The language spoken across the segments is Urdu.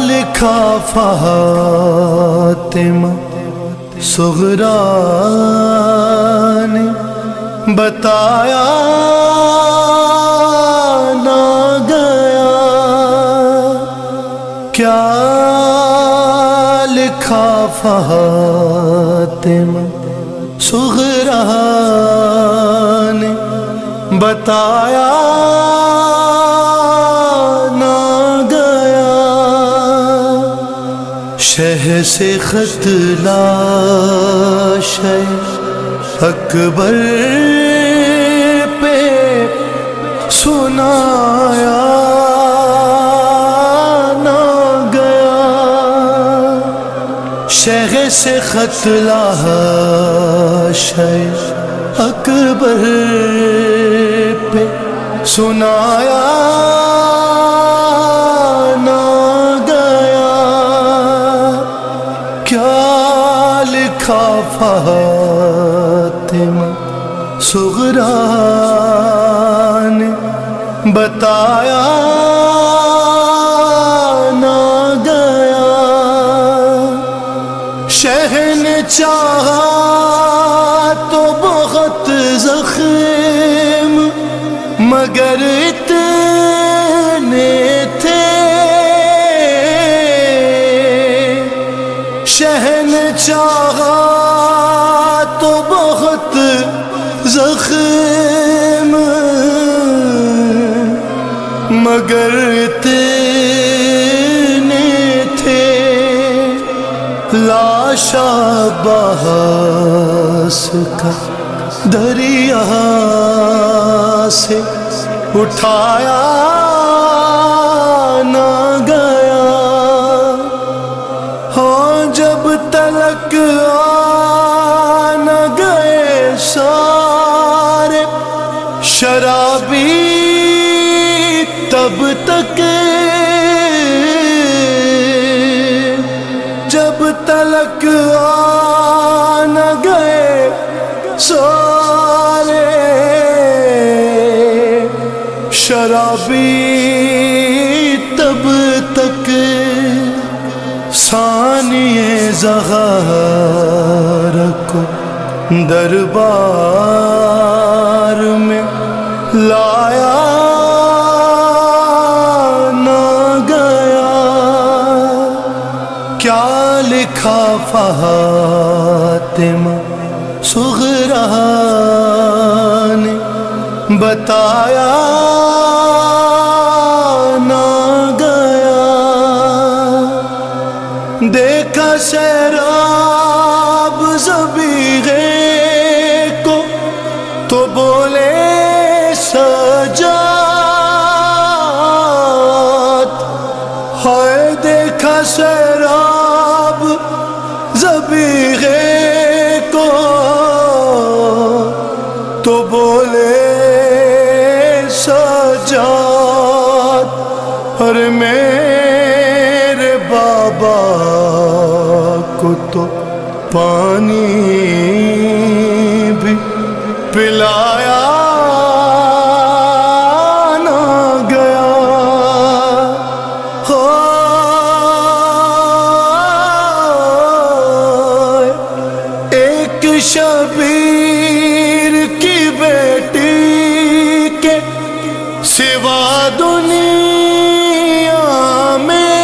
لکھا فاطمہ سغرا نے بتایا نہ گیا کیا لکھا فاطمہ سغرا نے بتایا شہ سے خط لاش اکبر پہ سنایا نہ گیا۔ شہ سے خط لاش اکبر پہ سنایا فاطمہ سغرا نے بتایا نہ گیا۔ شہن چاہا تو بہت زخم، مگر اتنے تھے۔ شہن چاہا زخم، مگر تینے تھے لاشا بہاس کا دریا سے اٹھایا، نہ گیا۔ ہاں جب تلک شرابی تب تک جب تلک آ نہ گئے سارے شرابی تب تک سانی زہار کو دربار میں لایا نہ گیا۔ کیا لکھا فاطمہ سغرا نے بتایا نہ گیا۔ دیکھا شراب شراب زبیغے کو تو بولے سجاد اور میرے بابا کو تو پانی سوا دنیا میں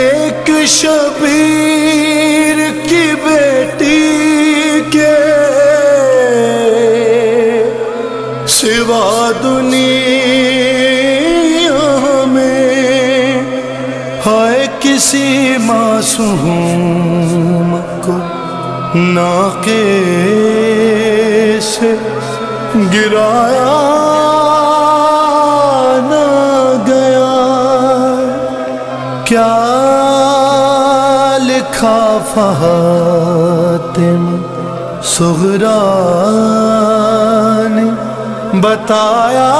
ایک شبیر کی بیٹی کے سوا دنیا کسی معصوم کو ناکے سے گرایا نہ گیا۔ کیا لکھا فاطم سغران بتایا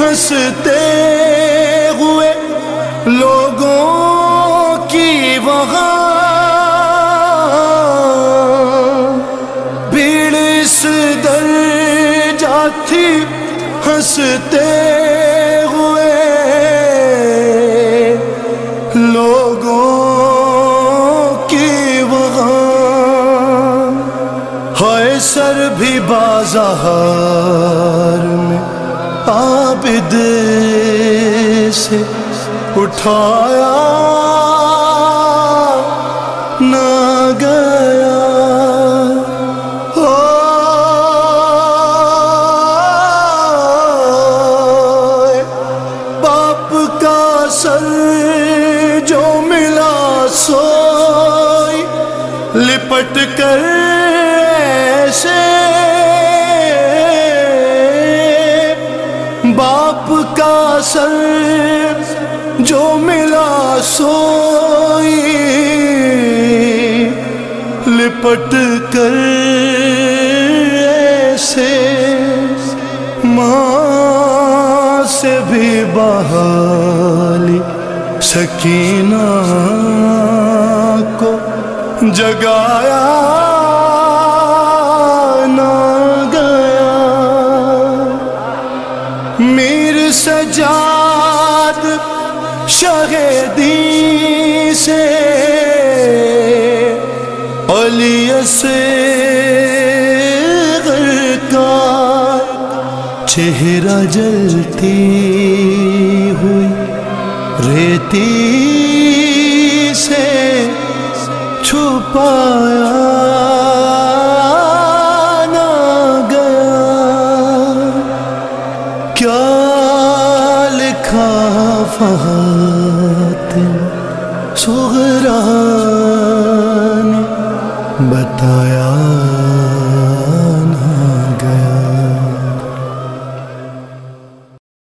ہنستے ہوئے لوگوں کی وہاں بھیڑ اس در جاتی ہنستے ہوئے لوگوں کی وہاں ہے سر بھی بازار میں عابد سے اٹھایا نہ گیا۔ باپ کا سر جو ملا سوئی لپٹ کا سر جو ملا سوئی لپٹ کر ایسے ماں سے بھی بحالی سکینہ کو جگایا شہدی سے علی سے چہرہ جلتی ہوئی ریتی سے چھپایا نہ گیا۔ کیا لکھا فاتم صغران بتا